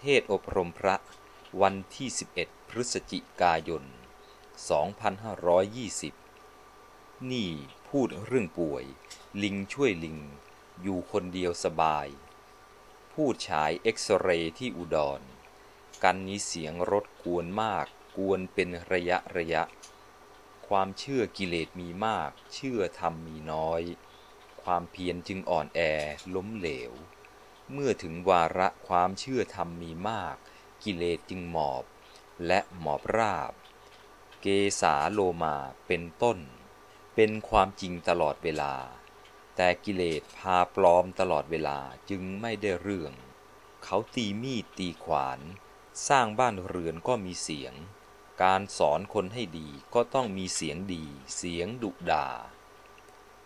เทศอบรมพระวันที่ 11 พฤศจิกายน 2520 นี่พูดเรื่องป่วย ลิงช่วยลิง อยู่คนเดียวสบาย พูดฉายเอ็กซเรย์ที่อุดร กันนี้เสียงรถกวนมาก กวนเป็นระยะระยะ ความเชื่อกิเลสมีมาก เชื่อธรรมมีน้อย ความเพียรจึงอ่อนแอล้มเหลว เมื่อถึงวาระความเชื่อธรรมมีมาก กิเลสจึงหมอบ และหมอบราบ เกสาโลมาเป็นต้น เป็นความจริงตลอดเวลา แต่กิเลสพาปลอมตลอดเวลาจึงไม่ได้เรื่อง เขาตีมีดตีขวาน สร้างบ้านเรือนก็มีเสียง การสอนคนให้ดีก็ต้องมีเสียงดี เสียงดุด่า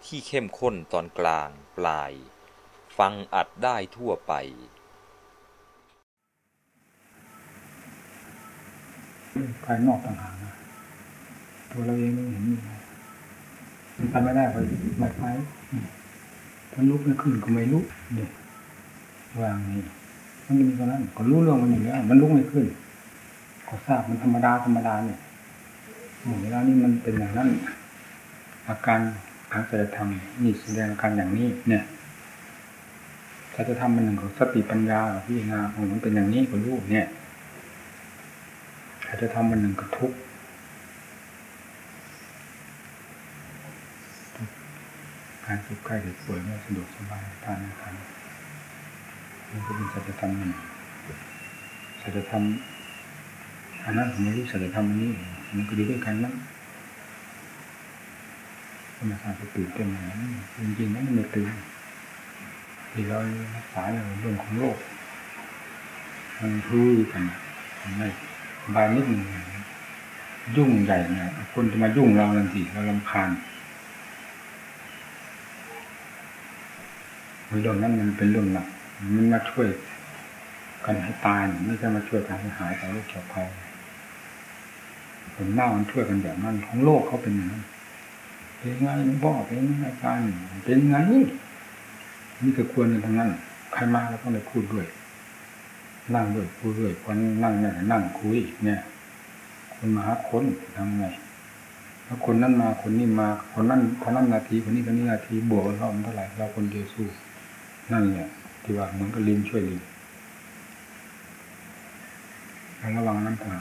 ที่เข้มข้นตอนกลางปลาย ฟังอัดได้ทั่วไป ภายนอกต่างหากนะตัวเราเองไม่เห็นมีอะไรมันทำไม่ได้เพราะไม่ไปถ้าลุกไม่ขึ้นก็ไม่ลุกเนี่ยวางนี่มันมีเท่านั้นก็รู้เรื่องมันอยู่แล้วมันลุกไม่ขึ้น ก็ทราบมันธรรมดาธรรมดาเนี่ยหมู่เวลานี้มันเป็นอย่างนั้น อาการทางศีลธรรมนี่แสดงอาการอย่างนี้เนี่ย ถ้าจะทำมันหนึ่งของสติปัญญาพิจารณาของมันเป็นอย่างนี้ก็รู้เนี่ยถ้าจะทำมันหนึ่งก็ทุกการเจ็บไข้เจ็บป่วยไม่สะดวกสบายทานอาหารมันก็เป็นสัจธรรมหนึ่งสัจธรรมอันนั้นผมไม่รู้สัจธรรมอันนี้มันก็ดีด้วยกันนั้นธรรมชาติจะตื่นเต้นอย่างนั้นจริงๆนั้นมันไม่ตื่น ที่เรารักษาเรื่องของโลกมันพูดกันไม่บายนิดหนึ่งยุ่งใหญ่เนี่ยคนจะมายุ่งเราทันทีเราลำคาญเรื่องนั้นมันเป็นเรื่องหนักมันมาช่วยกันให้ตายไม่ใช่มาช่วยกันให้หายจากโรคจากภัยผลหน้ามันช่วยกันแบบนั้นของโลกเขาเป็นอย่างนั้นเป็นไงหลวงพ่อเป็นไงอาจารย์เป็นไง นี่คือควรกันทั้งนั้นใครมาแล้วต้องเลยพูดด้วย นั่งด้วยพูดด้วยคนนั่งเนี่ยนั่งคุยเนี่ยคนมาหาคนทำไงแล้วคนนั้นมาคนนี้มาคนนั้นคนนั้นนาทีคนนี้คนนี้นาทีบวกกันเท่าเท่าไหร่เราคนเดียวสู้นั่นเนี่ยที่ว่าเหมือนกับลิงช่วยลิงระวังน้ำตา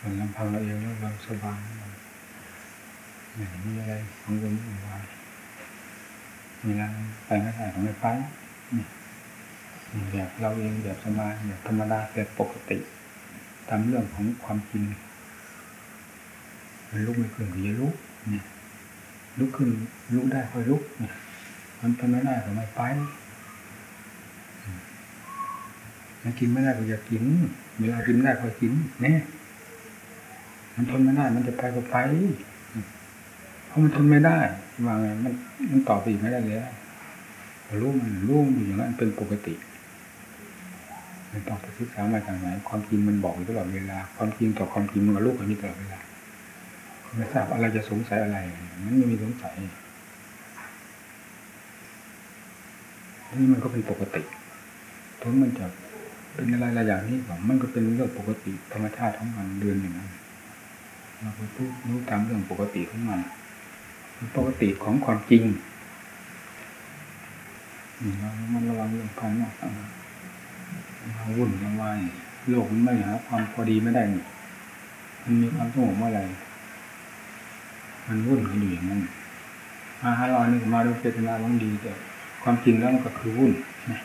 มันลำพังเราเองแล้วเราสบายไม่มีอะไรของวุ่นวาย มีอะไรไปไม่ได้ของไม่ไปแบบเราเองแบบสบายแบบธรรมดาแบบปกติตามเรื่องของความจริงมันลุกไม่ขึ้นก็อย่าลุกเนี่ยลุกขึ้นลุกได้ค่อยลุกมันทำไม่ได้ก็ไม่ไปมันกินไม่ได้ก็อย่ากิน เวลากินได้ก็กินเนี่ยมันทนไม่ได้มันจะไปก็ไป มันทนไม่ได้ว่าไงมันมันต่อไปอีกไม่ได้แล้วรู้มันรู้อยู่อย่างนั้นเป็นปกติไม่ต้องไปศึกษามาจากไหนความจริงมันบอกอยู่ตลอดเวลา ความจริงต่อความจริงมันก็ลูกกันนี้ตลอดเวลาไม่ทราบอะไรจะสงสัยอะไรมันไม่มีสงสัยนี่มันก็เป็นปกติถึงมันจะเป็นอะไรหลายอย่างนี้ผมมันก็เป็นเรื่องปกติธรรมชาติของมันเดือนอย่างนั้นเราก็พูดรู้ตามเรื่องปกติของมัน ปกติของความจริงเรามันระวังเรื่องภายนอกเราวุ่นวายโลกมันไม่หาความพอดีไม่ได้มันมีความสงบเมื่อไหร่มันวุ่นกันอยู่อย่างนั้นมาหาเรานี่มาด้วยเจตนาหวังดีแต่ความจริงแล้วมันก็คือวุ่นนะ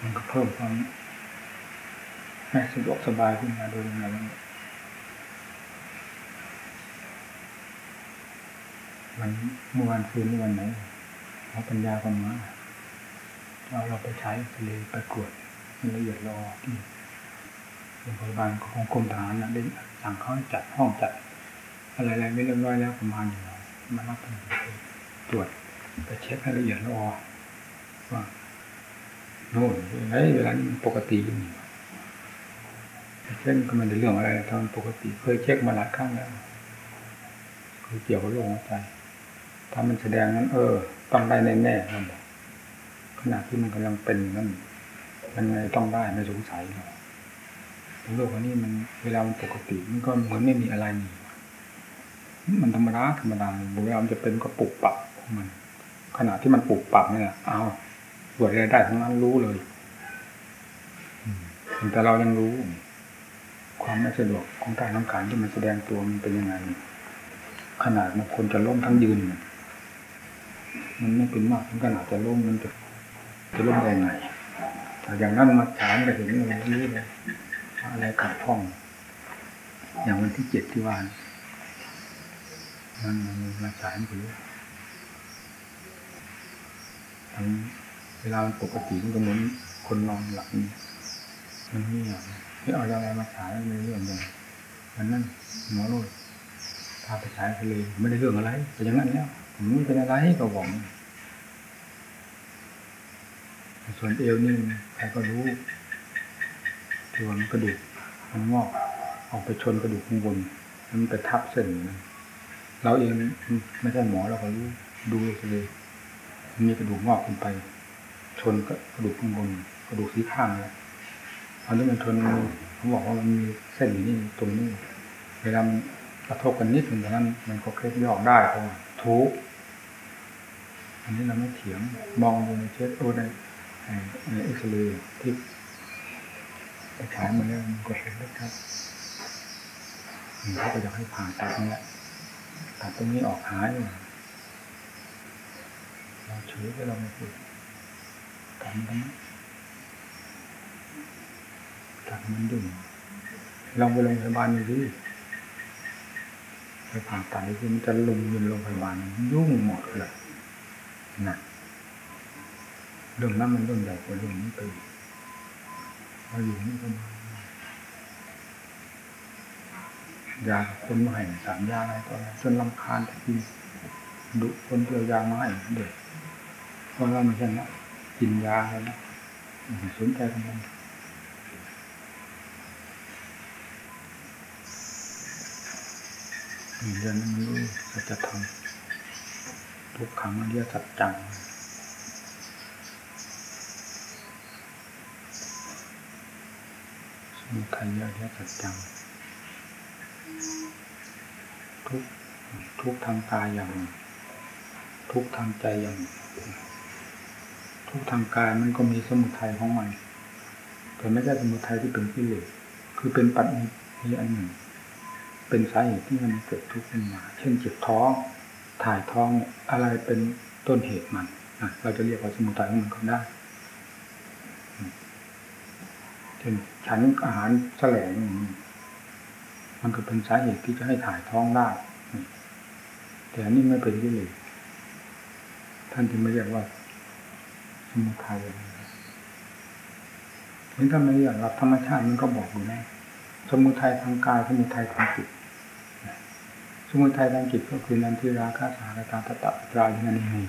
มันก็เพิ่มความให้สะดวกสบายขึ้นมาโดยยังไงบ้างวันเมื่อวันคืนวันไหนเขาปัญญากันมาเราเราไปใช้ทะเลไปกวดมันละเอียดรอที่โรงพยาบาลของกรมทหารนะได้สั่งเขาให้จัดห้องจัด อะไรๆไม่เรียบร้อยแล้วประมาณอยู่มารับตรวจไปเช็คให้ละเอียดรอว่าโน่นไอ้เวลานี้มันปกติอยู่เช่นก็มันในเรื่องอะไรทำปกติ เคยเช็คมาหลายครั้งแล้วคือเกี่ยวกับโรคหัวใจ ถ้ามันแสดงนั้น เออต้องได้แน่ๆนั่นแหละขณะที่มันกำลังเป็นนั่นมันไงต้องได้ไม่สงสัยหรอกโลกอันนี้มันเวลามันปกติ มันก็เหมือนไม่มีอะไรนี่มันธรรมดาธรรมดาเวลามันจะเป็นก็ปุบปับของมัน ขณะที่มันปุบปับเนี่ยเอาปวดอะไรได้ทั้งนั้นรู้เลยแต่เรายังรู้ ความไม่สะดวกของกายน้ำขานที่มันแสดงตัวมันเป็นยังไงขนาดบางคนจะล้มทั้งยืน มันไม่เป็นมากถึงขนาดจะล้มมันจะจะล้มได้ไงแต่อย่างนั้นมาถามก็เห็นเลยรู้เยอะไรขัดข้อง อย่างวันที่เจ็ดที่วานมันมาฉายมันรู้ทั้งเวลาปกติมันก็เหมือนคนนอนหลับมันเงียบที่เอาอะไรมาฉายไม่เรื่องเลยมันนั่นหมอโรดพาไปฉายทะเลไม่ได้เรื่องอะไรแต่อย่างนั้นแล้ว มไม่เป็นอะไรก็หวัง ส่วนเอวนี่ใครก็รู้ที่วนกระดูกมันงอกออกไปชนกระดูกข้างบนมันไปทับเส้นเราเองไม่ใช่หมอเราก็รู้ดูเลยมีกระดูกงอกขึ้นไป ชนกระดูกข้างบนกระดูกสีข้างเลยอันนี้มันชนเขาบอกว่ามันมีเส้นอยู่นี่ตรงนี้เวลามันกระทบกันนิดหนึ่งนั้น มันก็เคล็ดยอกได้เพราะทุก อันนี้เราไม่เถียงมองดูในเช็ดโอ้ในในเอ็กซเรย์ที่ไปฉายมาแล้วมันก็เห็นแล้วครับเขาก็อยากให้ผ่าตัดนี่แหละตัดตรงนี้ออกหายเราเฉยก็เราไม่พูดกันกันตัดมันยุ่งลองไปโรงพยาบาลดูดิไปผ่าตัดนี่คือมันจะลุมยินโรงพยาบาลยุ่งหมดเลย นะเรื่องนั้นมันเรื่องใหญ่กว่าเรื่องนี้ไปเราอยู่นี่ก็มายาคนมาให้สามยาอะไรต่ออะไรจนลำคาญทีดุคนเจอยามาให้เด็กเพราะเราไม่ใช่นะกินยาแล้วนะสนใจทำไมเรียนมันรู้จะทำ ทุกครั้งมันเรียกจัดจังสมุทัยเรียกจัดจัง ทุกทุกทางกายอย่างทุกทางใจอย่างทุกทางกายมันก็มีสมุทัยของมันแต่ไม่ใช่สมุทัยที่เป็นกิเลสคือเป็นปัจจัยอันหนึ่ง เป็นสาเหตุที่มันเกิดทุกข์ขึ้นมา เช่นเจ็บท้อง ถ่ายท้องอะไรเป็นต้นเหตุมันเราจะเรียกว่าสมุทัยของมันก็ได้เช่นฉันอาหารแสลงมันก็เป็นสาเหตุที่จะให้ถ่ายท้องได้ แต่อันนี้ไม่เป็นกิเลสท่านจึงไม่เรียกว่าสมุทัยถึงถ้าไม่เรียกหลักธรรมชาติมันก็บอกอยู่นะสมุทัยทางกายสมุทัยทางจิต สมุทัยทางจิตก็คือนันทิราคาสารตาตตะตราย่างนี้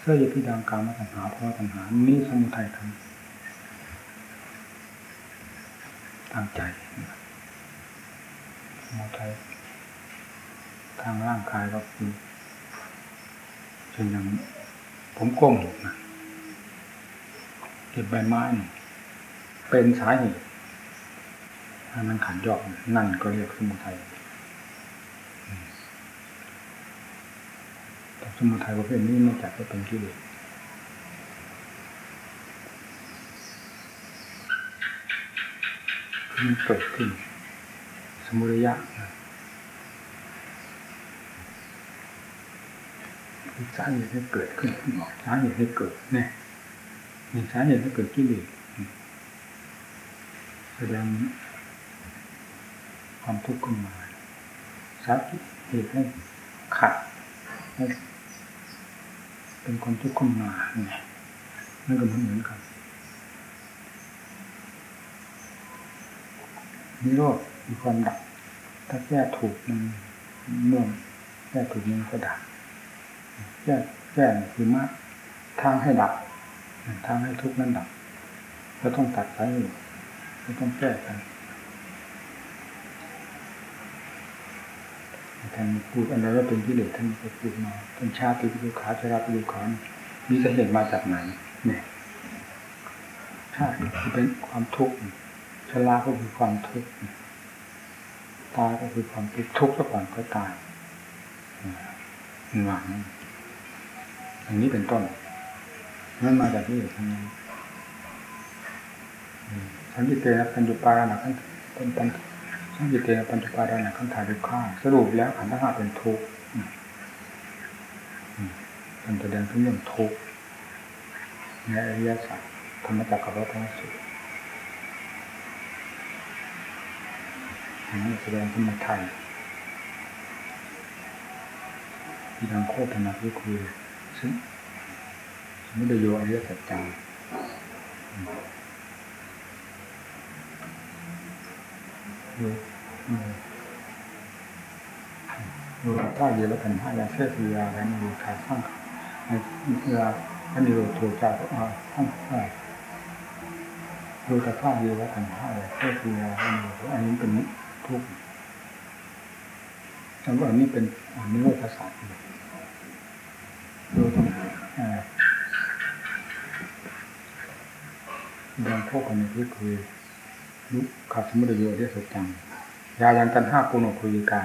เสื้อยึดที่ดังกลามาตัญหาเพราะตัญหานี่สมุทัยทางทางใจสมุทัยทางร่างกายก็คือเช่นอย่างผมก้มนะเก็บใบไม้เป็นสาเหตุให้มันขันยอกนั่นก็เรียกสมุทัยแต่ สมุทัยประเภทนี้ไม่จัดว่าเป็นกิเลสมันเกิดขึ้น สมุรยะสาเหตุให้เกิดขึ้นสาเหตุให้เกิดเนี่ยมีสาเหตุให้เกิดกิเลสแสดงความทุกข์ขึ้นมาสาเหตุให้ขัดให้ เป็นความทุกข์ขึ้นมาเนี่ยนั่นก็เหมือนเหมือนกันนิโรธมีความดับ ถ้าแก้ถูกมันเมื่อแก้ถูกมันก็ดับแก้แก้คือมาทางให้ดับทางให้ทุกข์นั้นดับเราต้องตัดสายอยู่ต้องแก้กัน ท่านพูดอะไรว่าเป็นกิเลสท่านก็พูดมาเป็นชาติปิดุขาชราปิดุขามีสาเหตุมาจากไหนเนี่ยาติคือเป็นความทุกข์ชราก็คือความทุกข์ตายก็คือความทุกข์ทุกข์ซะก่อนก็ตายหวังอย่างนี้เป็นต้นนั่นมาจากที่อยู่ทางนี้สันติเตนะปัญจุปาระนะขั้นเป็นปัญสัน ติเตนะปัญจุปาระนะขั้นถ่ายด้วยข้าสรุปแล้วขันธ์ห้าเป็นทุกข์มันแสดงถึงเรื่องทุกข์ในอริยสัจธรรมจักรวัฏสุดนี่แสดงขึ้นมาไทยที่ทางโคตรนาคือคือซึ่งไม่ได้โยอริยสัจจัง ดูดูถ้าเดียวแล้วกันห้ายาเสพยาแล้วมีขาข้างในเวลาอันนี้เราถูกจากอ่าข้างดูแต่ภาพเดียวแล้วกันห้ายาเสพยาอันนี้อันนี้เป็นทุกข์แล้วก็อันนี้เป็นอันนี้โลกศาสตร์ดูตรงดังพวกอันนี้ก็คือ ลุกขับสมุทรโยเดียสจังยายังกันห้าปุโนคุยกา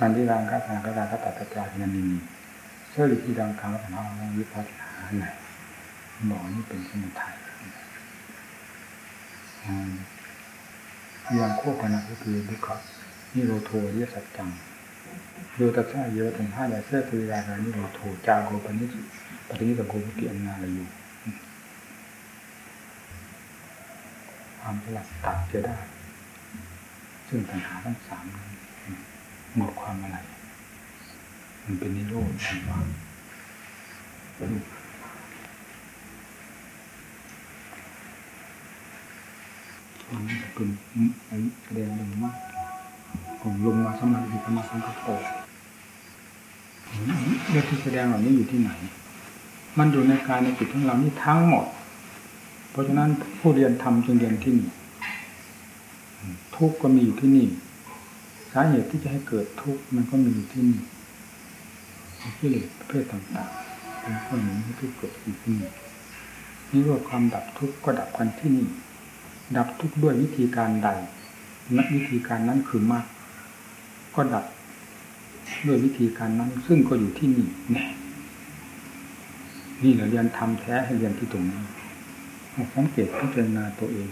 นันทิรังกัสสังกัสสังกัตตะจารินันนีเชื่ออยู่ที่ดังคำว่าของเราวิพัฒนาไหนบอกนี่เป็นสมุทัยยังโคกนะก็คือลุขับนิโรโทเยสัจจังโยตัสสะเยอะถึงห้าใหญ่เสื้อตุยาการนิโรโทจาโกปนิสปฏินิสโกพุติอันนาลอยู่ ความสลัดตัดจะได้ ซึ่งปัญหาทั้งสามนั้นหมดความอะไร มันเป็นนิโรธอันว่ามันเป็นแสดงหนึ่งมากผมลงมาสมาธิสมาสังกัปโปเรื่องที่แสดงเหล่านี้อยู่ที่ไหน มันอยู่ในกายในจิตของเรานี่ทั้งหมด เพราะฉะนั้นผู้เรียนทำจึงเรียนที่นี่ทุกข์ก็มีอยู่ที่นี่ สาเหตุที่จะให้เกิดทุกข์มันก็มีอยู่ที่นี่กิเลสประเภทต่างๆเป็นข้อหนุนที่เกิดอยู่ที่นี่นี่ว่าความดับทุกข์ก็ดับกันที่นี่ ดับทุกข์ด้วยวิธีการใดนักวิธีการนั้นคือมากก็ดับด้วยวิธีการนั้น ซึ่งก็อยู่ที่นี่นี่เราเรียนทำแท้ให้เรียนที่ตรงนี้ สังเกตพิจารณาตัวเอง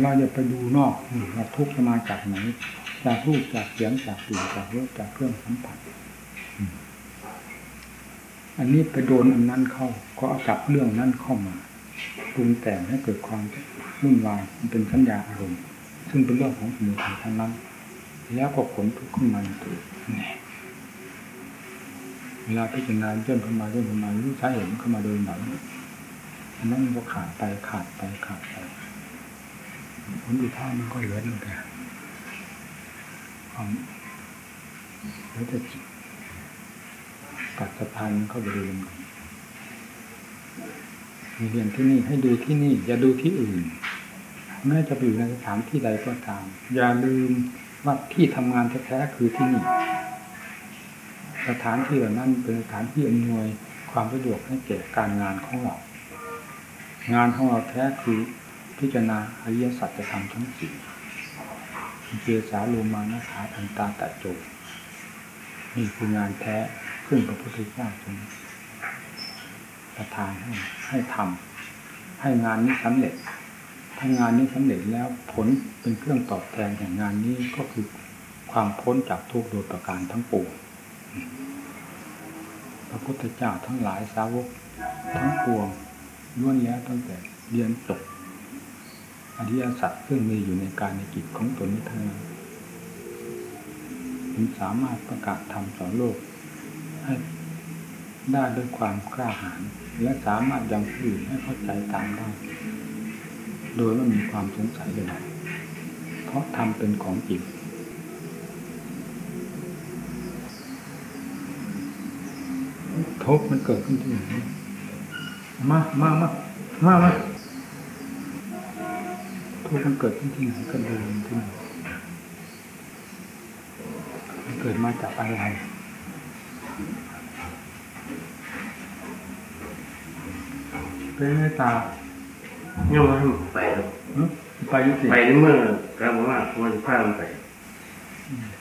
เราจะไปดูนอกเราทุกข์มาจากไหน จากรูปจากเสียงจากกลิ่นจากรสจากเครื่องสัมผัส อันนี้ไปโดนอันนั้นเข้า ก็เอาจับเรื่องนั้นเข้ามาปรุงแต่งให้เกิดความวุ่นวายมันเป็นสัญญาอารมณ์ ซึ่งเป็นเรื่องของสมุทัยทั้งนั้น แล้วก็ผลทุกข์ขึ้นมาตัวเวลาพิจารณาเย่นเข้ามาเย่นเข้ามารู้สาเหตุเข้ามาโดยหนัง อันนั้นมันก็ขาดไปขาดไปขาดไปผลดีท่ามันก็เหลือตั้งแต่ความเหลือแต่จิตตัดสะพานมันเข้าไปดูลงมีเรียนที่นี่ให้ดูที่นี่ อย่าดูที่อื่นแม้จะไปอยู่ในสถานที่ใดก็ตาม อย่าลืมว่าที่ทำงานแท้ๆคือที่นี่ สถานที่เหล่านั้นเป็นสถานที่อำนวยความสะดวกให้แก่การงานของเรา งานของเราแท้คือพิจารณาอริยสัจจะทำทั้งสี่เจสาโลมานะขาทันตาตะโจนี่คืองานแท้ขึ้นพระพุทธเจ้าทรงประทานให้ให้ทำให้งานนี้สำเร็จ ถ้างานนี้สำเร็จแล้วผลเป็นเครื่องตอบแทนแห่งงานนี้ก็คือความพ้นจากทุกข์โดยประการทั้งปวงพระพุทธเจ้าทั้งหลายสาวกทั้งปวง ล้วนแล้วตั้งแต่เรียนจบอริยสัจซึ่งมีอยู่ในการในกิจของตนนี้ทั้งนั้นมันสามารถประกาศธรรมสอนโลก ให้ได้ด้วยความกล้าหาญและสามารถยังผู้อื่นให้เข้าใจตามได้ โดยไม่มีความสงสัยใดๆเพราะทำเป็นของจริงทุกมันเกิดขึ้นที่ไหน มามามามามาทุกข์มันเกิดขึ้นที่ไหนก็ดูที่ไหนมันเกิดมาจากอะไรเป็นเมตตายังไม่ไปครับไปยุติไปในเมื่อกลางว่าวันพามันไป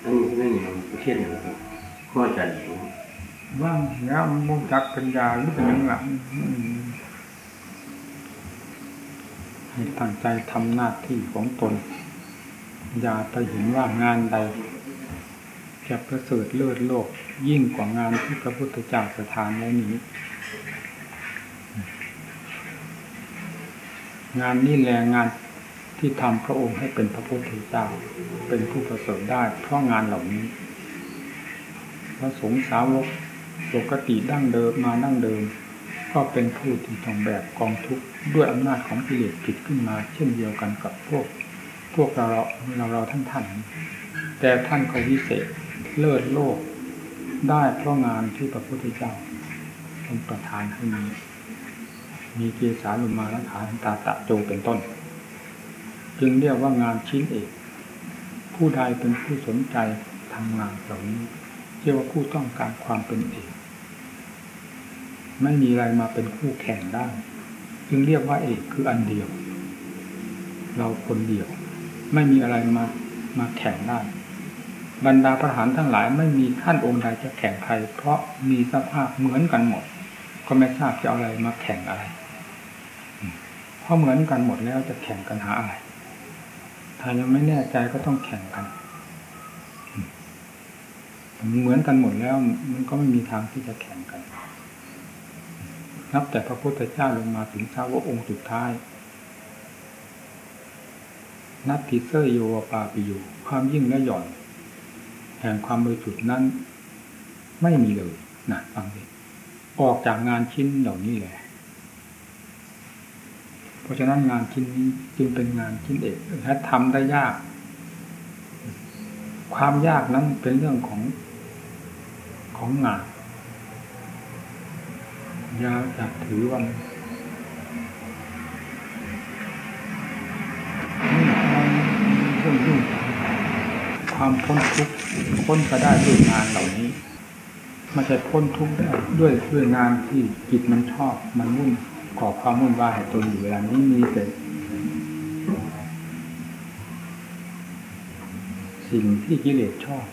อันนี้นั่นนี่มันเช่นอย่างครับข้อจัดว่างแล้วมุ่งจักปัญญาหรือเป็นยังไง ให้ตั้งใจทำหน้าที่ของตน อย่าไปเห็นว่างานใดจะประเสริฐเลิศโลกยิ่งกว่างานที่พระพุทธเจ้าประทานไว้นี้ งานนี้แหละงานที่ทำพระองค์ให้เป็นพระพุทธเจ้าเป็นผู้ประเสริฐได้ เพราะงานเหล่านี้พระสงฆ์สาวกปกติดั้งเดิมมาดั้งเดิม ก็เป็นผู้ที่ต้องแบกกองทุกข์ ด้วยอำนาจของกิเลสผิดขึ้นมาเช่นเดียวกันกับพวกพวกเราเราเราท่านท่านแต่ท่านก็วิเศษเลิศโลก ได้เพราะงานที่พระพุทธเจ้าเป็นประทานให้มีมีเกสาลุมาและฐานตาตะโจเป็นต้น จึงเรียกว่างานชิ้นเอก ผู้ใดเป็นผู้สนใจทำงานเหล่านี้เรียกว่าผู้ต้องการความเป็นเอก ไม่มีอะไรมาเป็นคู่แข่งได้ จึงเรียกว่าเอกคืออันเดียว เราคนเดียว ไม่มีอะไรมามาแข่งได้บรรดาประหารทั้งหลายไม่มีท่านองค์ใดจะแข่งใคร เพราะมีสภาพเหมือนกันหมด ก็ไม่ทราบจะเอาอะไรมาแข่งอะไร เพราะเหมือนกันหมดแล้วจะแข่งกันหาอะไร ถ้ายังไม่แน่ใจก็ต้องแข่งกัน เหมือนกันหมดแล้วมันก็ไม่มีทางที่จะแข่งกัน นับแต่พระพุทธเจ้าลงมาถึงชาวองค์สุดท้าย นัตติเซโยวปาปิโยความยิ่งและหย่อน แห่งความบริสุทธิ์นั้น ไม่มีเลยนะฟังดิออกจากงานชิ้นเหล่านี้แหละ เพราะฉะนั้นงานชิ้นนี้จึงเป็นงานชิ้นเอกและทำได้ยาก ความยากนั้นเป็นเรื่องของของงาน ยาจับถือว่าเรื่องยุ่งความพ้นทุกข์พ้นก็ได้ด้วยงานเหล่านี้ม่ใช่พ้นทุกข์ได้ด้วยด้วยงานที่จิตมันชอบ มันวุ่นก่อความวุ่นวายให้ตนอยู่เวลานี้มีแต่สิ่งที่กิเลสชอบ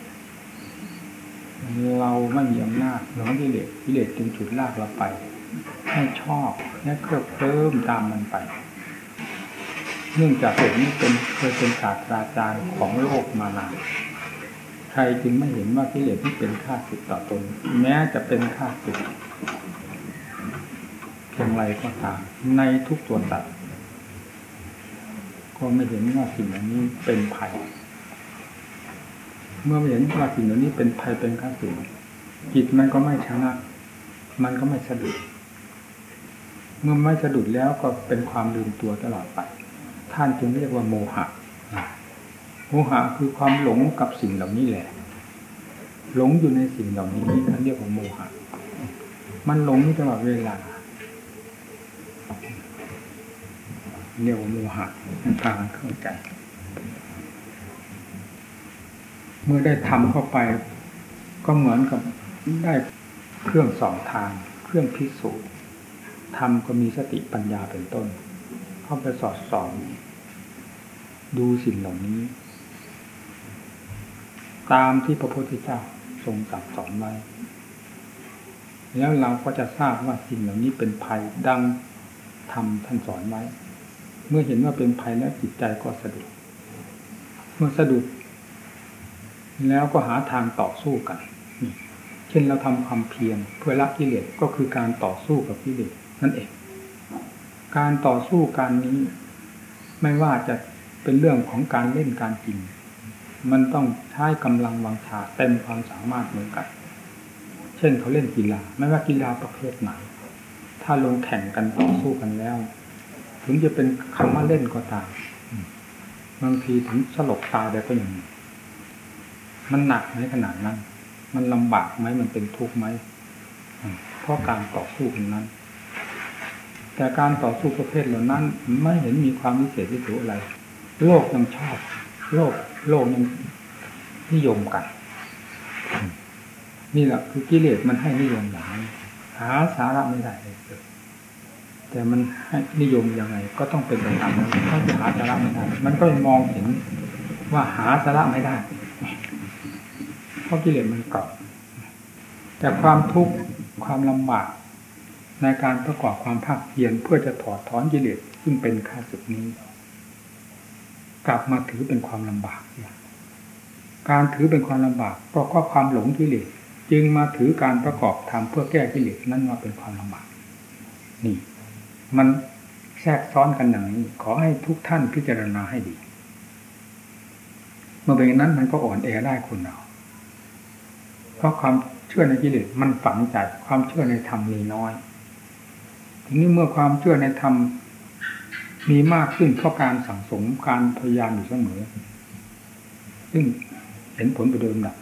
เราไม่มีอำนาจหลงกิเลสกิเลสจึงฉุดลากเราไป ให้ชอบและเคลิบเคลิ้มตามมันไป เนื่องจากเหตุนี้เป็นเคยเป็นศาสตราจารย์ของโลกมานานใครจึงไม่เห็นว่ากิเลสที่เป็นข้าศึกต่อตน แม้จะเป็นข้าศึกเพียงไรก็ตามในทุกตัวตัดก็ไม่เห็นว่าสิ่งเหล่านี้เป็นภัย เมื่อไม่เห็นว่าสิ่งเหล่านี้เป็นภัยเป็นข้าศึกจิตมันก็ไม่ชนะ มันก็ไม่สะดุด เมื่อไม่สะดุดแล้วก็เป็นความลืมตัวตลอดไป ท่านจึงเรียกว่าโมหะ โมหะคือความหลงกับสิ่งเหล่านี้แหละ หลงอยู่ในสิ่งเหล่านี้นั่นเรียกว่าโมหะ มันหลงตลอดเวลาเรียกว่าโมหะมันพากันเข้าใจ เมื่อได้ทำเข้าไป ก็เหมือนกับได้เครื่องสองทาง เครื่องพิสูจน์ ทำก็มีสติปัญญาเป็นต้น เข้าไปสอดส่องดูสิ่งเหล่านี้ ตามที่พระพุทธเจ้าทรงสั่งสอนไว้ แล้วเราก็จะทราบว่าสิ่งเหล่านี้เป็นภัยดังทำท่านสอนไว้ เมื่อเห็นว่าเป็นภัยแล้วจิตใจก็สะดุดเมื่อสะดุดแล้วก็หาทางต่อสู้กัน เช่นเราทำความเพียรเพื่อละกิเลสก็คือการต่อสู้กับกิเลส นั่นเอง การต่อสู้การนี้ ไม่ว่าจะเป็นเรื่องของการเล่นการกิน มันต้องใช้กำลังวังชาเต็มความสามารถเหมือนกัน เช่นเขาเล่นกีฬา ไม่ว่ากีฬาประเภทไหน ถ้าลงแข่งกันต่อสู้กันแล้ว ถึงจะเป็นคำว่าเล่นก็ตามบางทีถึงสลบตายได้ก็อย่างนี้มันหนักไหมขนาดนั้น มันลำบากไหมมันเป็นทุกข์ไหม เพราะการต่อสู้กันนั้น แต่การต่อสู้ประเภทเหล่านั้น ไม่เห็นมีความวิเศษวิโสอะไร โลกยังชอบ โลกโลกยังนิยมกัน นี่แหละคือกิเลสมันให้นิยมอย่างนี้หาสาระไม่ได้เลยแต่มันให้นิยมยังไง ก็ต้องเป็นไปตามนั้นถ้าจะหาสาระไม่ได้มันก็มองเห็นว่าหาสาระไม่ได้เพราะกิเลสมันเก่าแต่ความทุกข์ความลำบาก ในการประกอบความภาคเพียรเพื่อจะถอดถอนกิเลสซึ่งเป็นข้าศึกนี้ กลับมาถือเป็นความลำบากการถือเป็นความลำบากเพราะความหลงกิเลสจึงมาถือการประกอบทำเพื่อแก้กิเลสนั้นมาเป็นความลำบากนี่ มันแทรกซ้อนกันอย่างนี้ขอให้ทุกท่านพิจารณาให้ดี เมื่อเป็นอย่างนั้นมันก็อ่อนแอได้คนเราเพราะความเชื่อในกิเลสมันฝังใจความเชื่อในธรรมมีน้อย ทีนี้เมื่อความเชื่อในธรรมมีมากขึ้นเพราะการสั่งสมการพยายามอยู่เสมอ ซึ่งเห็นผลไปโดยลำดับ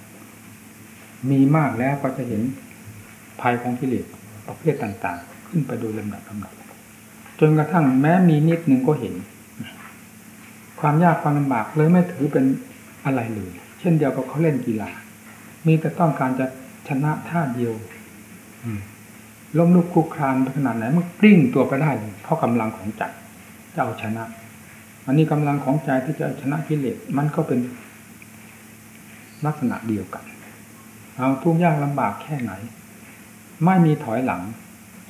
มีมากแล้วก็จะเห็นภัยของกิเลสประเภทต่างๆ ขึ้นไปโดยลำดับลำดับจนกระทั่งแม้มีนิดหนึ่งก็เห็น ความยากความลำบากเลยไม่ถือเป็นอะไรเลย เช่นเดียวกับเขาเล่นกีฬา มีแต่ต้องการจะชนะท่าเดียว ล้มลุกคลุกคลานขนาดไหนมันกลิ้งตัวไปได้ เพราะกำลังของใจจะเอาชนะ อันนี้กำลังของใจที่จะชนะกิเลสมันก็เป็นลักษณะเดียวกันเอาทุกยากลำบากแค่ไหน ไม่มีถอยหลัง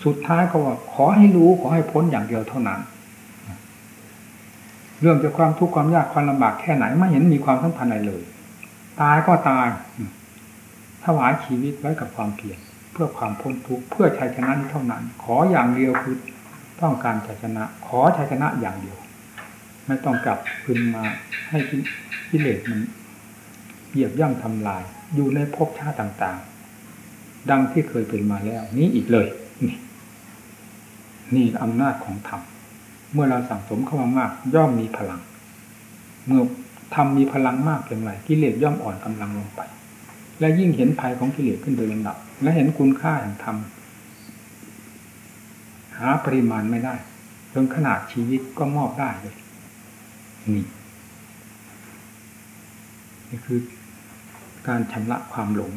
สุดท้ายก็ว่า ขอให้รู้ขอให้พ้นอย่างเดียวเท่านั้น เรื่องจะความทุกข์ความยากความลำบากแค่ไหน ไม่เห็นมีความสัมพันธ์อะไรเลย ตายก็ตายถวายชีวิตไว้กับความเพียร พื่อความพ้นทุกข์เพื่อชัยชนะเท่านั้น ขออย่างเดียวคือต้องการชัยชนะ ขอชัยชนะอย่างเดียว ไม่ต้องกลับคืนมาให้กิเลสมันเหยียบย่ำทำลาย อยู่ในภพชาติต่างๆ ดังที่เคยเป็นมาแล้ว นี้อีกเลย นี่นี่อำนาจของธรรมเมื่อเราสั่งสมเข้ามามาก ย่อมมีพลัง เมื่อทำมีพลังมากเพียงไรกิเลสย่อมอ่อนกำลังลงไป และยิ่งเห็นภัยของกิเลสขึ้นโดยลำดับ และเห็นคุณค่าแห่งธรรมหาปริมาณไม่ได้จนขนาดชีวิตก็มอบได้เลยนี่นี่คือการชำระความหลง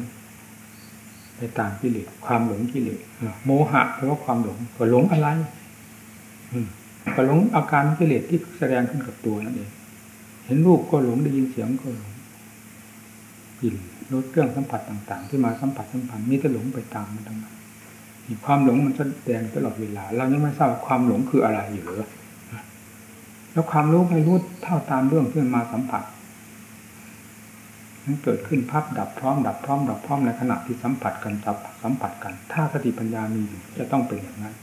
ไปตามกิเลสความหลงกิเลสโมหะแปลว่าความหลงก็หลงอะไรก็หลงอาการกิเลสที่แสดงขึ้นกับตัวนั่นเอง เห็นรูปก็หลงได้ยินเสียงก็หลงกลิ่น รสเครื่องสัมผัสต่างๆ ที่มาสัมผัสสัมพันธ์มีแต่หลงไปตามมันทั้งนั้นความหลงมันแสดงตลอดเวลา เรายังไม่ทราบความหลงคืออะไรอยู่หรือแล้วความรู้ไม่รู้เท่าตามเรื่องที่มาสัมผัสมันเกิดขึ้นพับดับพร้อมดับพร้อมดับพร้อมในขณะที่สัมผัสกันจับสัมผัสกัน ถ้าสติปัญญามีอยู่จะต้องเป็นอย่างนั้น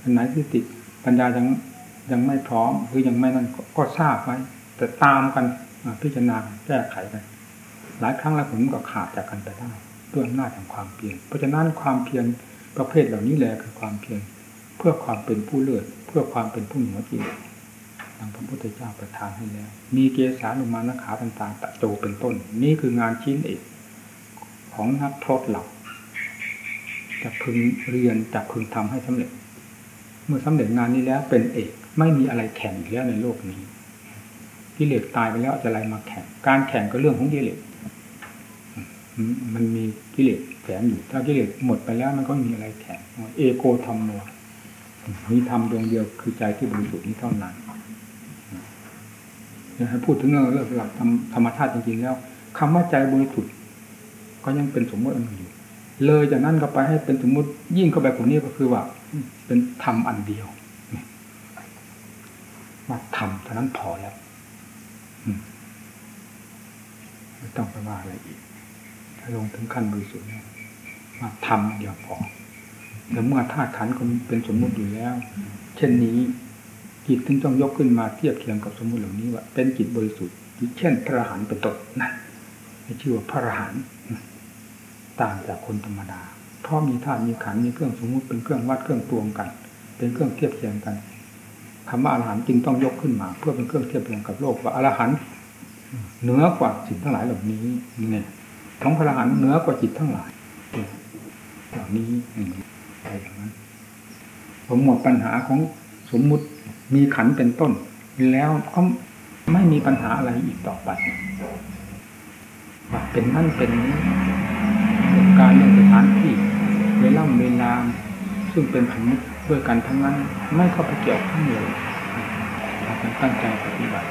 อันไหนที่ติปัญญายังยังไม่พร้อมหรือยังไม่นั่นก็ทราบไว้แต่ตามกันพิจารณาแก้ไขกัน หลายครั้งแล้วผมก็ขาดจากกันไปได้ด้วยอำนาจแห่งความเพียรเพราะฉะนั้นความเพียรประเภทเหล่านี้แหละคือความเพียรเพื่อความเป็นผู้เลิศเพื่อความเป็นผู้เหนือกิเลสังพระพุทธเจ้าประทานให้แล้ว มีเกสาลุมานขาต่างๆตะโจเป็นต้น นี่คืองานชิ้นเอกของนักทษเหล่าจะพึงเรียนจะพึงทำให้สำเร็จ เมื่อสำเร็จงานนี้แล้วเป็นเอก ไม่มีอะไรแข่งอีกแล้วในโลกนี้กิเลสตายไปแล้วจะอะไรมาแข่ง การแข่งก็เรื่องของกิเลส มันมีกิเลสแฝงอยู่ ถ้ากิเลสหมดไปแล้วมันก็มีอะไรแข่งเอโกธรรมโมมีธรรมดวงเดียวคือใจที่บริสุทธิ์นี้เท่านั้นให้พูดถึงเรื่องหลักธรรมชาติจริงๆแล้วคำว่าใจบริสุทธิ์ก็ยังเป็นสมมติอันหนึ่งอยู่เลยจากนั้นก็ไปให้เป็นสมมติยิ่งเข้าไปกว่านี้ก็คือว่า เป็นธรรมอันเดียวว่าธรรมเท่านั้นพอแล้วไม่ต้องไปว่าอะไรอีก ลงถึงขั้นบริสุทธิ์ว่าธรรมเดียวพอแล้วเมื่อธาตุขันก็เป็นสมมุติอยู่แล้ว เช่นนี้จิตถึงต้องยกขึ้นมาเทียบเคียงกับสมมุติเหล่านี้ว่า เป็นจิตบริสุทธิ์เช่น พระอรหันต์เป็นต้นนั่นชื่อว่าพระอรหันต์ต่างจากคนธรรมดา เพราะมีธาตุมีขันมีเครื่องสมมุติเป็นเครื่องวัดเครื่องตวงกัน เป็นเครื่องเทียบเคียงกันคำว่าอรหันต์จึงต้องยกขึ้นมา เพื่อเป็นเครื่องเทียบเคียงกับโลกว่าอรหันต์เหนือกว่าสิ่งทั้งหลายเหล่านี้เนี่ย ของพระอรหันต์เหนือกว่าจิตทั้งหลายเหล่านี้อะไรอย่างนั้นผมหมดปัญหาของสมมุติมีขันเป็นต้น แล้วก็ไม่มีปัญหาอะไรอีกต่อไปว่าเป็นนั่นเป็นนี้การเรื่องสถานที่เวลาเวลาซึ่งเป็นสมมติด้วยกันทั้งนั้น ไม่เข้าไปเกี่ยวข้องเลยเราตั้งใจปฏิบัติ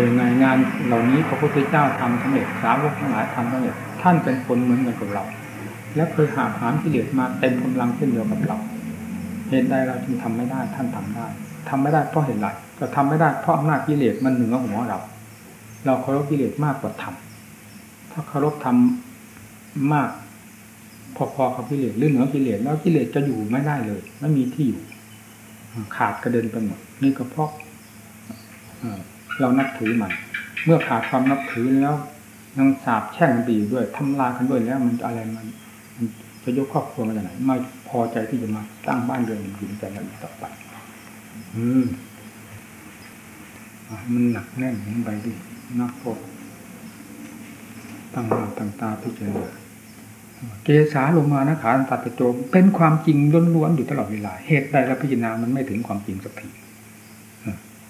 เป็นไงงานเหล่านี้พระพุทธเจ้าทำสำเร็จสาวกทั้งหลายทำสำเร็จท่านเป็นคนเหมือนกันกับเรา และเคยหาหามกิเลสมาเต็มกำลังเช่นเดียวกับเราเหตุใดเราจึงทำไม่ได้ท่านทำได้ทำไม่ได้เพราะเหตุไรก็ทำไม่ได้เพราะอำนาจกิเลสมันเหนือหัวเรา เราเคารพกิเลสมากกว่าธรรมถ้าเคารพธรรมมาก พอๆกับกิเลสหรือเหนือกิเลสแล้วกิเลสจะอยู่ไม่ได้เลย ไม่มีที่อยู่ ขาดกระเด็นไปหมดนี่ก็เพราะ เรานับถือมัน เมื่อขาดความนับถือแล้วยังสาบแช่งกันไปอยู่ด้วยทำลายกันด้วยแล้ว มันอะไรมันมันจะยกครอบครัวมาจากไหนไม่พอใจที่จะมาตั้งบ้านเรือนอยู่ในใจกันต่อไป อืมมันหนักแน่นลงไปดินักโทษตั้งหน้าตั้งตาพิจารณาเกสาลงมานะขาตัดไปโจมเป็นความจริงล้วนๆอยู่ตลอดเวลา เหตุใดเราพิจารณามันไม่ถึงความจริงสักที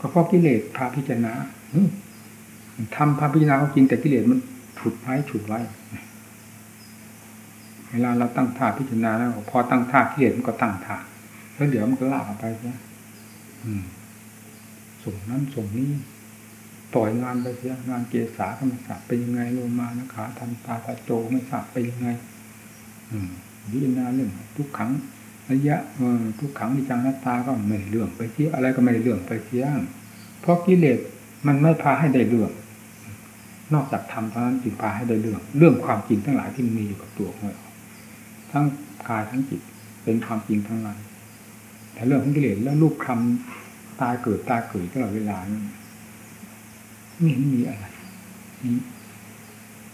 ก็เพราะกิเลสพาพิจารณาทำพาพิจารณาก็จริงแต่กิเลสมันฉุดไว้ฉุดไว้ เวลาเราตั้งท่าพิจารณาแล้วพอตั้งท่ากิเลสมันก็ตั้งท่าแล้วเดี๋ยวมันก็ลากออกไปนะส่งนั้นส่งนี้ปล่อยงานไปเสียงานเกษาธรรมศาสตร์เป็นยังไงโลมานะขาทันตาตาโจไม่ทราบไปยังไง อืมวิญญาณเรื่องทุกขัง ระยะออทุกขังมีจังน้าตาก็ไม่เรื่องไปเสียอะไรก็ไม่เรื่องไปเสียเพราะกิเลสมันไม่พาให้ได้เรื่อง นอกจากทำเท่านั้นจึงพาให้ได้เรื่อง เรื่องความจริงทั้งหลายที่มีอยู่กับตัวของเราทั้งกายทั้งจิตเป็นความจริงทั้งนั้นแต่เรื่องของกิเลสแล้วลูกคำตายเกิดตายเกิดตลอดเวลาไม่เห็นมีอะไร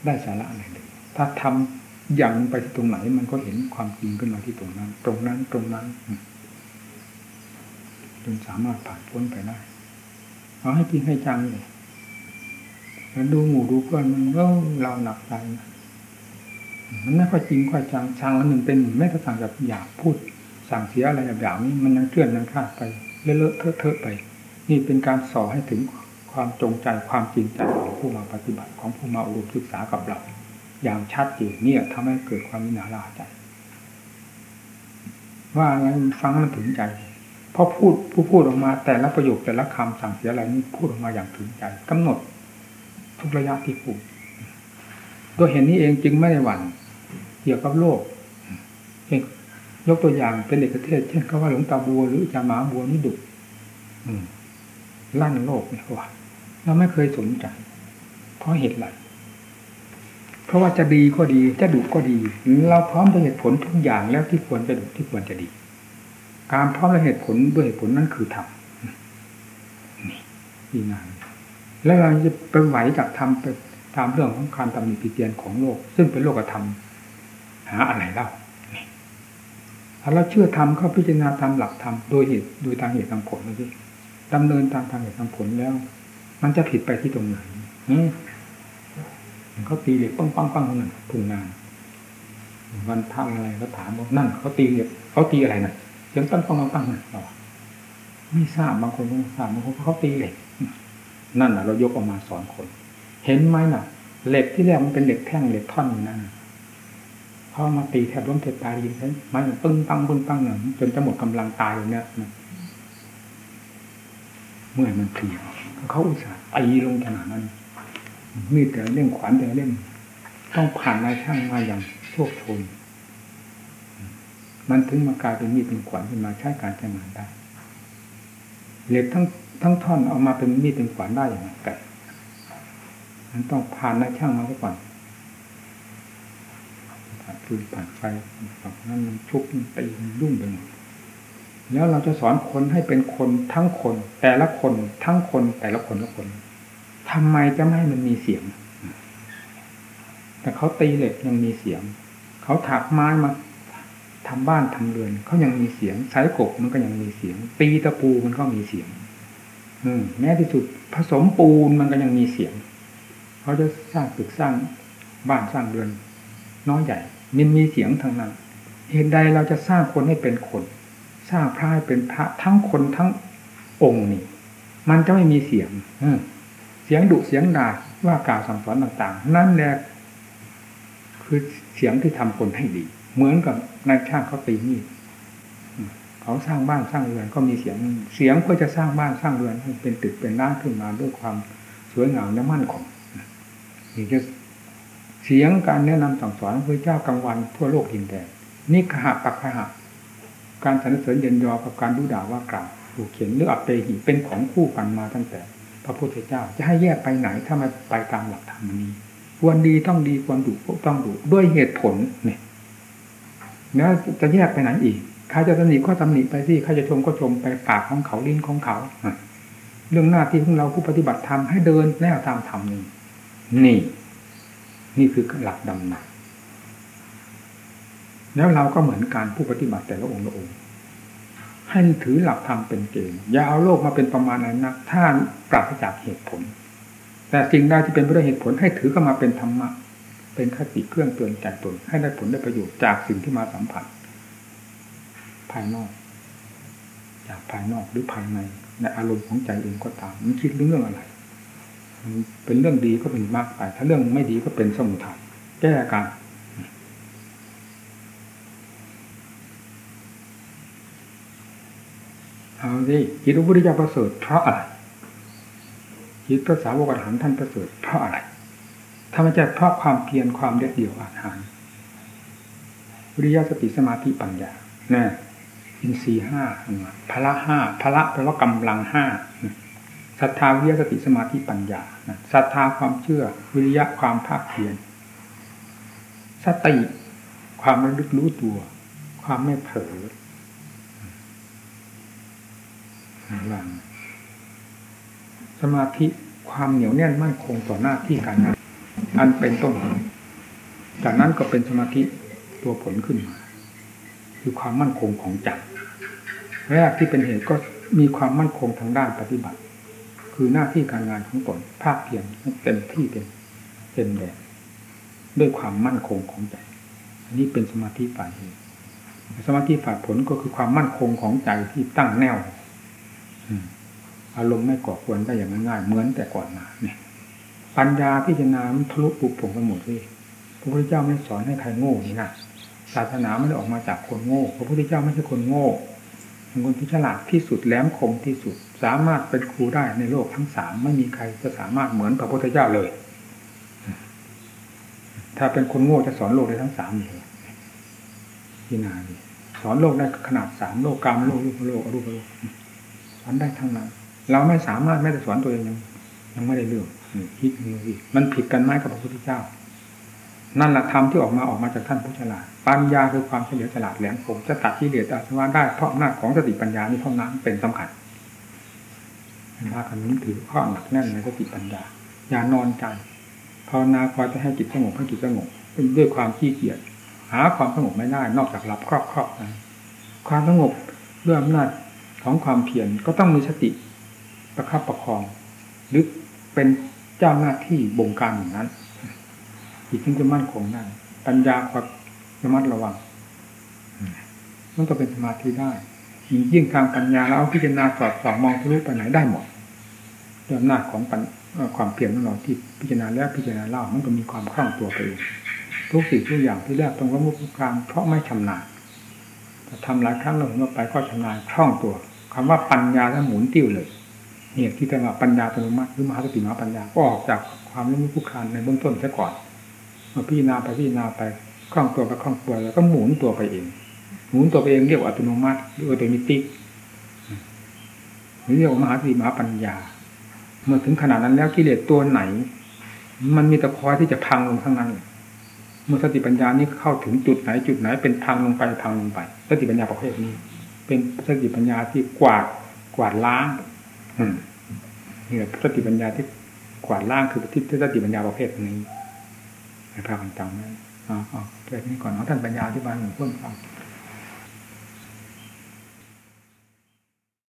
ได้สาระอะไรเลยถ้าทำ ย่างไปที่ตรงไหน มันก็เห็นความจริงขึ้นมาที่ตรงนั้น ตรงนั้นตรงนั้นจนสามารถผ่านพ้นไปได้เอาให้จริงให้จังเลยแล้วดูหมู่ดูเพื่อนมันก็เราหนักใจนะมันไม่ค่อยจริงค่อยจังชังแล้วหนึ่งเป็นแม้แต่สั่งแบบอยากพูด สั่งเสียอะไรแบบอย่างนี้มันยังเคลื่อนยังคลาดไปเลอะเทอะเทอะไป นี่เป็นการสอให้ถึงความจงใจความจริงใจของผู้มาปฏิบัติของผู้มาอบรมศึกษากับเรา อย่างชัดเจนเนี่ยทำให้เกิดความวินาลาใจ ว่าไงฟังมันถึงใจพอพูดผู้พูดออกมาแต่ละประโยคแต่ละคำสั่งเสียอะไรนี่พูดออกมาอย่างถึงใจกำหนดทุกระยะที่พูดตัวเห็นนี้เองจึงไม่ได้หวั่นเกี่ยวกับโลกยกตัวอย่างเป็นเอกเทศ เช่นเขาว่าหลวงตาบัวหรือจามาบัวนี่ดุลั่นโลกเนี่ยว่าเราไม่เคยสนใจเพราะเหตุไร เพราะว่าจะดีก็ดีจะดุก็ดี เราพร้อมด้วยเหตุผลทุกอย่างแล้วที่ควรจะดุที่ควรจะดี การพร้อมด้วยเหตุผลด้วยเหตุผลนั่นคือธรรมนี่งานแล้วเราจะไปไหวจากธรรมไปตามเรื่องของการตำหนิผิเตียนของโลก ซึ่งเป็นโลกธรรมหาอะไรเล่าถ้าเราเชื่อธรรมเข้าพิจารณาตามหลักธรรมโดยเหตุโดยทางเหตุทางผลเลยดำเนินตามทางเหตุทางผลแล้ว มันจะผิดไปที่ตรงไหน เขาตีเหล็กปังปังปังนั่นทุ่งนาวันพระอะไรก็ถามว่านั่นเขาตีเหล็กเขาตีอะไรน่ะเสียงปังปังปังปังนั่นไม่ทราบบางคนไม่ทราบบางคนเขาตีเหล็กนั่นแหละเรายกออกมาสอนคน เห็นไหมน่ะเหล็กที่แรกมันเป็นเหล็กแท่งเหล็กท่อนอยู่นั่นเขามาตีแทบล้มแทตายยิงใช่ไหมมันปึ้งปังปึ้งปังหนึ่งจนจะหมดกำลังตายเลยเนี่ยเมื่อมันเพลียเขาอุตส่าห์ตีลงขนาดนั้น มีแต่เล่มขวานแต่เล่ม ต้องผ่านนายช่างมาอย่างโชคชน มันถึงมากลายเป็นมีดเป็นขวานขึ้นมาใช้การใช้งานได้เหล็กทั้งทั้งท่อนเอามาเป็นมีดเป็นขวานได้อย่างไรไก่มันต้องผ่านนายช่างมาก่อนผ่านฟืนผ่านไฟแบบนั้นมันชุบตีรุ่งไปหมดแล้วเราจะสอนคนให้เป็นคนทั้งคน แต่ละคนทั้งคนแต่ละคนละคน ทำไมจะไม่ให้มันมีเสียง แต่เขาตีเหล็กยังมีเสียง เขาถักไม้มาทำบ้านทำเรือนเขายังมีเสียงสายกบมันก็ยังมีเสียง ตีตะปูมันก็มีเสียง อืมแม้ที่สุดผสมปูนมันก็ยังมีเสียงเขาจะสร้างตึกสร้างบ้านสร้างเรือน น้อยใหญ่มันมีเสียงทางนั้น เหตุใดเราจะสร้างคนให้เป็นคน สร้างพระให้เป็นพระทั้งคนทั้งองค์นี่ มันจะไม่มีเสียง เสียงดุเสียงด่าว่ากล่าวสั่งสอนต่าง ๆ นั่นแหละคือเสียงที่ทำคนให้ดี เหมือนกับนายช่างเขาตีมีดเขาสร้างบ้านสร้างเรือนก็มีเสียงเสียงเพื่อจะสร้างบ้านสร้างเรือนให้เป็นตึกเป็นร้านขึ้นมาด้วยความสวยงามและมั่นคงนี่จะเสียงการแนะนำสั่งสอนพระเจ้ากลางวันทั่วโลกดินแดนนี่ขหะปักขหะการสรรเสริญเย็นยอกับการดูด่าว่ากล่าวถูกเขียนหรืออัปเปหิเป็นของคู่กันมาตั้งแต่ พระพุทธเจ้า จะให้แยกไปไหนถ้ามาไปตามหลักธรรมนี้ ควรดีต้องดีควรดุต้องดุด้วยเหตุผลเนี่ยแล้วจะแยกไปไหนอีกใครจะตำหนิก็ตำหนิไปสิใครจะชมก็ชมไปปากของเขาลิ้นของเขาเรื่องหน้าที่ของเราผู้ปฏิบัติธรรมให้เดินแนวตามธรรมนี่นี่ นี่คือหลักดำนักแล้วเราก็เหมือนการผู้ปฏิบัติแต่ละองค์ละองค์ ให้ถือหลักธรรมเป็นเกณฑ์อย่าเอาโลกมาเป็นประมาณนั้นนะถ้าปราศจากเหตุผล แต่สิ่งใดที่เป็นไปด้วยเหตุผลให้ถือเข้ามาเป็นธรรมะ เป็นคติเครื่องเตือนใจตนให้ได้ผลได้ประโยชน์จากสิ่งที่มาสัมผัส ภายนอก จากภายนอกหรือภายใน ในอารมณ์ของใจเองก็ตามมันคิดเรื่องอะไรมันเป็นเรื่องดีก็เป็นมากไป ถ้าเรื่องไม่ดีก็เป็นสมุทัยแก้กัน เอาสิจิตพระพุทธเจ้าประเสริฐเพราะอะไรจิตพระสาวกอรหันท่านประเสริฐเพราะอะไรถ้าม่ใช่เพราะความเพียรความเด็ดเดี่ยวอาหารวิริยะสติสมาธิปัญญานี่อินทรีห้าพละห้าพละแปลว่ากำลังห้าศรัทธาวิริยะสติสมาธิปัญญาศรัทธาความเชื่อ วิริยะความภาคเพียรสติความระลึกรู้ตัว ความไม่เผลอ วางสมาธิความเหนียวแน่นมั่นคงต่อหน้าที่การงานอันเป็นต้นจากนั้นก็เป็นสมาธิตัวผลขึ้นมา คือความมั่นคงของใจแรกที่เป็นเหตุก็มีความมั่นคงทางด้านปฏิบัติ คือหน้าที่การงานของตนภาคเพียรเต็มที่เป็นเต็มแดดด้วยความมั่นคงของใจอันนี้เป็นสมาธิฝ่ายเหตุสมาธิฝ่ายผลก็คือความมั่นคงของใจที่ตั้งแนว อารมณ์ไม่ก่อควรได้อย่างง่ายเหมือนแต่ก่อนมาเนี่ยปัญญาพิจารณามันทะลุปุกผงไปหมดเลยพระพุทธเจ้าไม่สอนให้ใครโง่นี่นะศาสนาไม่ได้ออกมาจากคนโง่พระพุทธเจ้าไม่ใช่คนโง่เป็นคนที่ฉลาดที่สุดแหลมคมที่สุด สามารถเป็นครูได้ในโลกทั้งสามไม่มีใครจะสามารถเหมือนพระพุทธเจ้าเลย ถ้าเป็นคนโง่จะสอนโลกได้ทั้งสามเลยพินาดีสอนโลกได้ขนาดสามโลกกรรมโลกรูปโลกอรูปโลกสอนได้ทั้งนั้น เราไม่สามารถแม้แต่สอนตัวเองยังยังไม่ได้เรื่องคิดดูอีกมันผิดกันไหมกับพระพุทธเจ้า นั่นแหละธรรมที่ออกมาออกมาจากท่านผู้ฉลาด ปัญญาคือความเฉลียวฉลาดแหลมคมจะตัดที่เดียดอาสวะได้เพราะอำนาจของสติปัญญานี้เท่านั้นเป็นสำคัญพากันนี้ถือข้อหนักแน่นในสติปัญญา อย่านอนใจภาวนาคอยจะให้จิตสงบให้จิตสงบด้วยความขี้เกียจหาความสงบไม่ได้ นอกจากหลับครอบครอบนั้นความสงบด้วยอำนาจของความเพียรก็ต้องมีสติ ประคับประคอง หรือเป็นเจ้าหน้าที่บงการอย่างนั้นจิตถึงจะมั่นคงได้ปัญญาความระมัดระวังมันก็เป็นสมาธิได้ยิ่งทางปัญญาแล้วพิจารณาสอดส่องมองทะลุไปไหนได้หมดด้วยอำนาจของความเพียรของเราที่พิจารณาแล้วพิจารณาเล่ามันก็มีความคล่องตัวไปเองทุกสิ่งทุกอย่างที่แรกต้องระมุทุกครั้งเพราะไม่ชำนาญทำหลายครั้งเราเห็นว่าไปก็ชำนาญคล่องตัวคำว่าปัญญาแล้วหมุนติ้วเลย เนี่ยที่จะมาปัญญาอัตโนมัตหรือมหาสติมหาปัญญาก็ออกจากความรู้ผู้คานในเบื้องต้นซะก่อนมาพิจารณาไปพิจารณาไปคล่องตัวไปคล่องตัวแล้วก็หมุนตัวไปเอง หมุนตัวไปเองเรียกว่าอัตโนมัติหรืออัตโนมิติหรือเรียกว่ามหาสติมหาปัญญา เมื่อถึงขนาดนั้นแล้วกิเลสตัวไหน มันมีแต่พอที่จะพังลงทั้งนั้นเมื่อสติปัญญานี้เข้าถึงจุดไหนจุดไหน เป็นพังลงไปพังลงไปสติปัญญาประเภทนี้ เป็นสติปัญญาที่กวาดกวาดล้าง นี่แหละสติปัญญาที่ขวาดล่างคือที่สติปัญญาประเภทนี้ให้พากันจำนะอ๋ออ๋อเรื่นี้ก่อนเอาท่านปัญญาที่บ้านหนึ่งเพิ่มฟัง